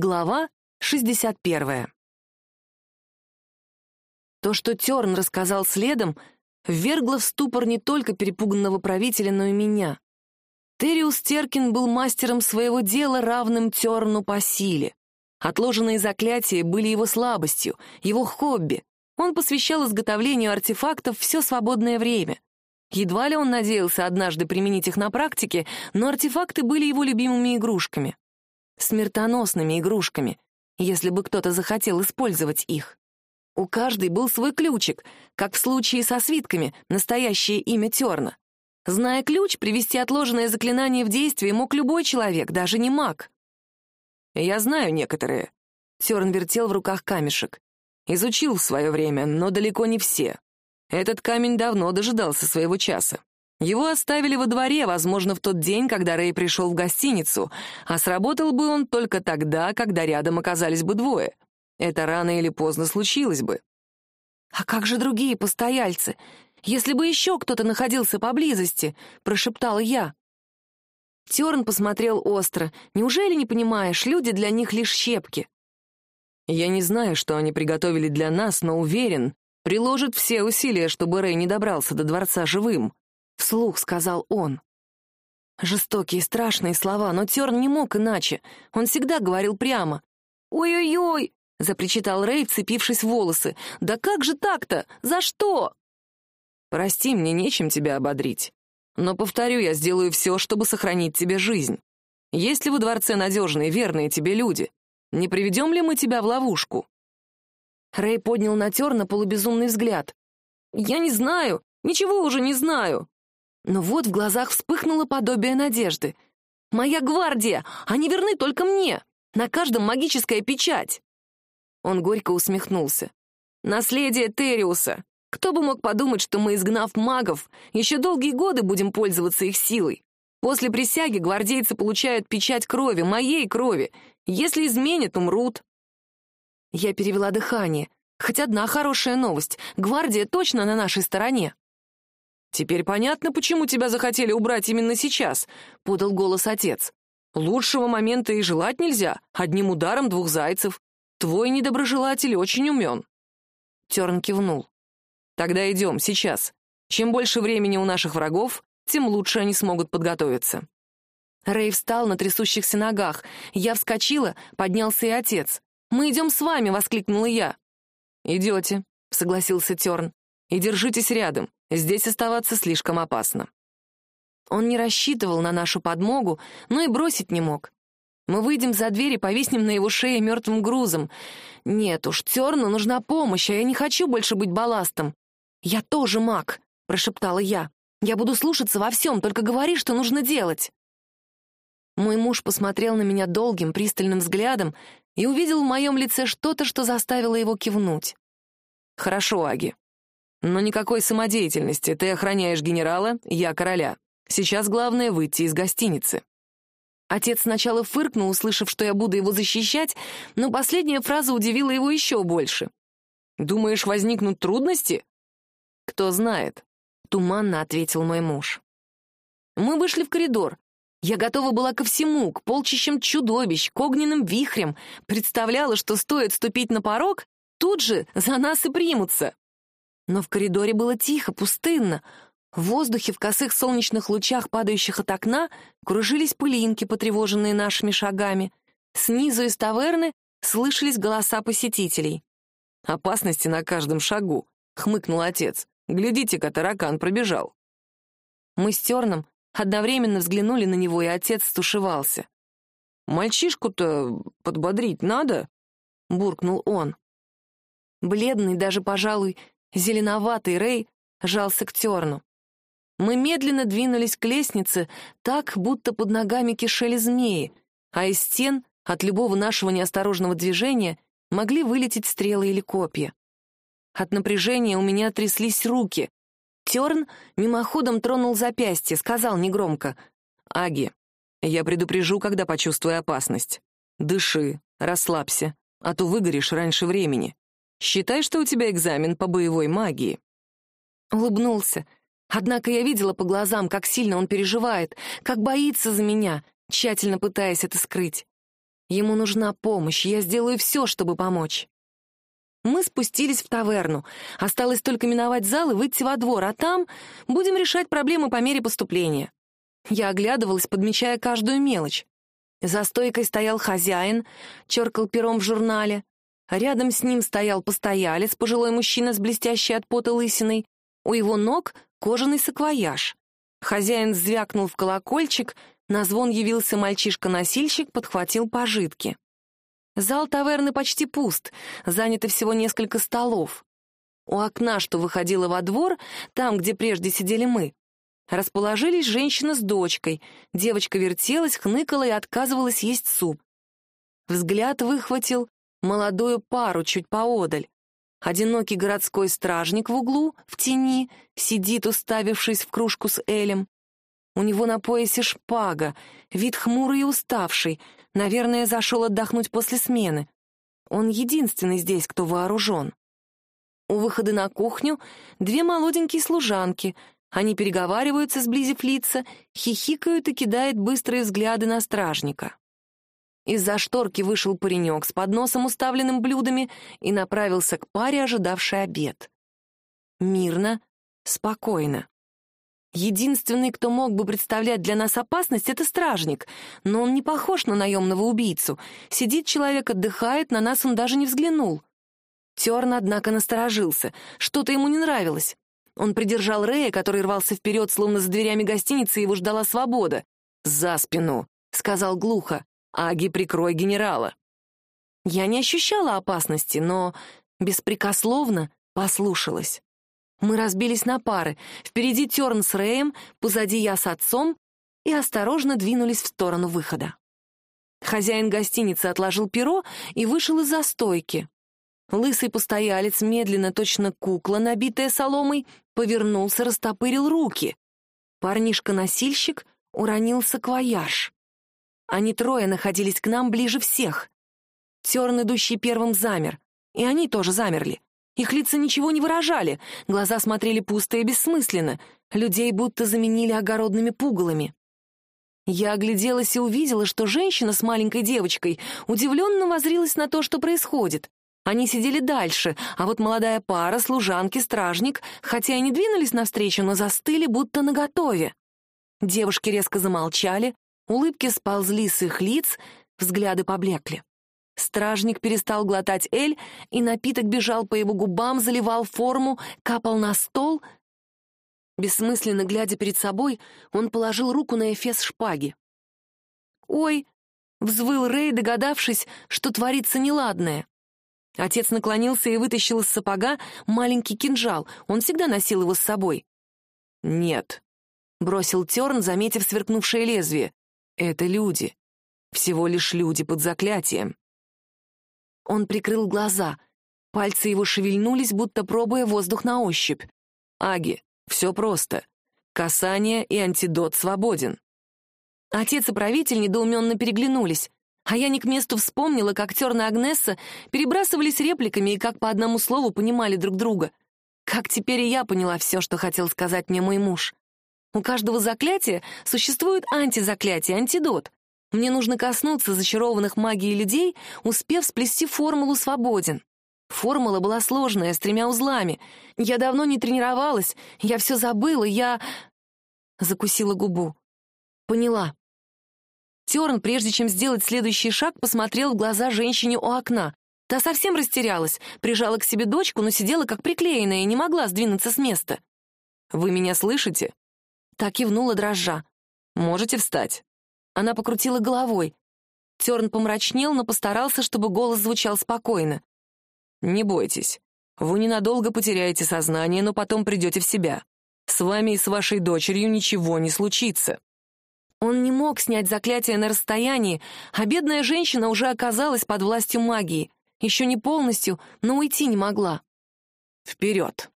Глава 61. То, что Терн рассказал следом, ввергло в ступор не только перепуганного правителя, но и меня. Териус Теркин был мастером своего дела, равным Терну по силе. Отложенные заклятия были его слабостью, его хобби. Он посвящал изготовлению артефактов все свободное время. Едва ли он надеялся однажды применить их на практике, но артефакты были его любимыми игрушками смертоносными игрушками, если бы кто-то захотел использовать их. У каждой был свой ключик, как в случае со свитками, настоящее имя Терна. Зная ключ, привести отложенное заклинание в действие мог любой человек, даже не маг. «Я знаю некоторые», — Терн вертел в руках камешек. «Изучил в свое время, но далеко не все. Этот камень давно дожидался своего часа. Его оставили во дворе, возможно, в тот день, когда Рэй пришел в гостиницу, а сработал бы он только тогда, когда рядом оказались бы двое. Это рано или поздно случилось бы. «А как же другие постояльцы? Если бы еще кто-то находился поблизости», — прошептала я. Терн посмотрел остро. «Неужели не понимаешь, люди для них лишь щепки?» «Я не знаю, что они приготовили для нас, но уверен, приложит все усилия, чтобы Рэй не добрался до дворца живым», — вслух сказал он. Жестокие, страшные слова, но Терн не мог иначе. Он всегда говорил прямо. «Ой-ой-ой!» — запричитал Рэй, вцепившись в волосы. «Да как же так-то? За что?» «Прости, мне нечем тебя ободрить. Но, повторю, я сделаю все, чтобы сохранить тебе жизнь. Есть ли во дворце надежные, верные тебе люди? Не приведем ли мы тебя в ловушку?» Рэй поднял на Терна полубезумный взгляд. «Я не знаю, ничего уже не знаю. Но вот в глазах вспыхнуло подобие надежды. «Моя гвардия! Они верны только мне! На каждом магическая печать!» Он горько усмехнулся. «Наследие Териуса! Кто бы мог подумать, что мы, изгнав магов, еще долгие годы будем пользоваться их силой? После присяги гвардейцы получают печать крови, моей крови. Если изменят, умрут». Я перевела дыхание. Хоть одна хорошая новость. Гвардия точно на нашей стороне. «Теперь понятно, почему тебя захотели убрать именно сейчас», — подал голос отец. «Лучшего момента и желать нельзя, одним ударом двух зайцев. Твой недоброжелатель очень умен». Терн кивнул. «Тогда идем, сейчас. Чем больше времени у наших врагов, тем лучше они смогут подготовиться». Рэй встал на трясущихся ногах. Я вскочила, поднялся и отец. «Мы идем с вами!» — воскликнула я. «Идете», — согласился Терн. «И держитесь рядом. Здесь оставаться слишком опасно. Он не рассчитывал на нашу подмогу, но и бросить не мог. Мы выйдем за дверь и повиснем на его шее мертвым грузом. Нет уж, Терну нужна помощь, а я не хочу больше быть балластом. «Я тоже маг», — прошептала я. «Я буду слушаться во всем, только говори, что нужно делать». Мой муж посмотрел на меня долгим, пристальным взглядом и увидел в моем лице что-то, что заставило его кивнуть. «Хорошо, Аги, но никакой самодеятельности. Ты охраняешь генерала, я короля. Сейчас главное выйти из гостиницы. Отец сначала фыркнул, услышав, что я буду его защищать, но последняя фраза удивила его еще больше. «Думаешь, возникнут трудности?» «Кто знает», — туманно ответил мой муж. Мы вышли в коридор. Я готова была ко всему, к полчищам чудовищ, к огненным вихрям, представляла, что стоит ступить на порог, тут же за нас и примутся. Но в коридоре было тихо, пустынно. В воздухе в косых солнечных лучах, падающих от окна, кружились пылинки, потревоженные нашими шагами. Снизу из таверны слышались голоса посетителей. «Опасности на каждом шагу», — хмыкнул отец. «Глядите-ка, таракан пробежал». Мы с Терном одновременно взглянули на него, и отец стушевался. «Мальчишку-то подбодрить надо?» — буркнул он. Бледный, даже, пожалуй, Зеленоватый Рэй жался к терну. Мы медленно двинулись к лестнице, так, будто под ногами кишели змеи, а из стен от любого нашего неосторожного движения могли вылететь стрелы или копья. От напряжения у меня тряслись руки. Терн мимоходом тронул запястье, сказал негромко. «Аги, я предупрежу, когда почувствую опасность. Дыши, расслабься, а то выгоришь раньше времени. Считай, что у тебя экзамен по боевой магии». Улыбнулся. Однако я видела по глазам, как сильно он переживает, как боится за меня, тщательно пытаясь это скрыть. Ему нужна помощь, я сделаю все, чтобы помочь. Мы спустились в таверну. Осталось только миновать зал и выйти во двор, а там будем решать проблемы по мере поступления. Я оглядывалась, подмечая каждую мелочь. За стойкой стоял хозяин, черкал пером в журнале. Рядом с ним стоял постоялец, пожилой мужчина с блестящей от пота лысиной. У его ног кожаный саквояж. Хозяин звякнул в колокольчик, на звон явился мальчишка-носильщик, подхватил пожитки. Зал таверны почти пуст, занято всего несколько столов. У окна, что выходило во двор, там, где прежде сидели мы, расположились женщина с дочкой. Девочка вертелась, хныкала и отказывалась есть суп. Взгляд выхватил молодую пару чуть поодаль. Одинокий городской стражник в углу, в тени, сидит, уставившись в кружку с Элем. У него на поясе шпага, вид хмурый и уставший, наверное, зашел отдохнуть после смены. Он единственный здесь, кто вооружен. У выхода на кухню две молоденькие служанки. Они переговариваются, сблизив лица, хихикают и кидают быстрые взгляды на стражника. Из-за шторки вышел паренек с подносом, уставленным блюдами, и направился к паре, ожидавшей обед. Мирно, спокойно. Единственный, кто мог бы представлять для нас опасность, это стражник, но он не похож на наемного убийцу. Сидит человек, отдыхает, на нас он даже не взглянул. Терн, однако, насторожился. Что-то ему не нравилось. Он придержал Рея, который рвался вперед, словно за дверями гостиницы его ждала свобода. «За спину», — сказал глухо. «Аги, прикрой генерала». Я не ощущала опасности, но беспрекословно послушалась. Мы разбились на пары. Впереди Терн с Рэем, позади я с отцом и осторожно двинулись в сторону выхода. Хозяин гостиницы отложил перо и вышел из застойки. Лысый постоялец, медленно, точно кукла, набитая соломой, повернулся, растопырил руки. Парнишка-носильщик уронил саквояж. Они трое находились к нам ближе всех. Терн, идущий первым, замер. И они тоже замерли. Их лица ничего не выражали, глаза смотрели пусто и бессмысленно, людей будто заменили огородными пугалами. Я огляделась и увидела, что женщина с маленькой девочкой удивленно возрилась на то, что происходит. Они сидели дальше, а вот молодая пара, служанки, стражник, хотя и не двинулись навстречу, но застыли, будто наготове. Девушки резко замолчали, улыбки сползли с их лиц, взгляды поблекли. Стражник перестал глотать эль, и напиток бежал по его губам, заливал форму, капал на стол. Бессмысленно глядя перед собой, он положил руку на эфес шпаги. «Ой!» — взвыл Рэй, догадавшись, что творится неладное. Отец наклонился и вытащил из сапога маленький кинжал. Он всегда носил его с собой. «Нет», — бросил Терн, заметив сверкнувшее лезвие. «Это люди. Всего лишь люди под заклятием. Он прикрыл глаза. Пальцы его шевельнулись, будто пробуя воздух на ощупь. «Аги, все просто. Касание и антидот свободен». Отец и правитель недоуменно переглянулись, а я не к месту вспомнила, как Терна и Агнесса перебрасывались репликами и как по одному слову понимали друг друга. Как теперь и я поняла все, что хотел сказать мне мой муж. У каждого заклятия существует антизаклятие, антидот. Мне нужно коснуться зачарованных магией людей, успев сплести формулу «свободен». Формула была сложная, с тремя узлами. Я давно не тренировалась, я все забыла, я... Закусила губу. Поняла. Терн, прежде чем сделать следующий шаг, посмотрел в глаза женщине у окна. Та совсем растерялась, прижала к себе дочку, но сидела как приклеенная и не могла сдвинуться с места. «Вы меня слышите?» Так кивнула дрожжа. «Можете встать?» Она покрутила головой. Терн помрачнел, но постарался, чтобы голос звучал спокойно. «Не бойтесь. Вы ненадолго потеряете сознание, но потом придете в себя. С вами и с вашей дочерью ничего не случится». Он не мог снять заклятие на расстоянии, а бедная женщина уже оказалась под властью магии. Еще не полностью, но уйти не могла. «Вперед!»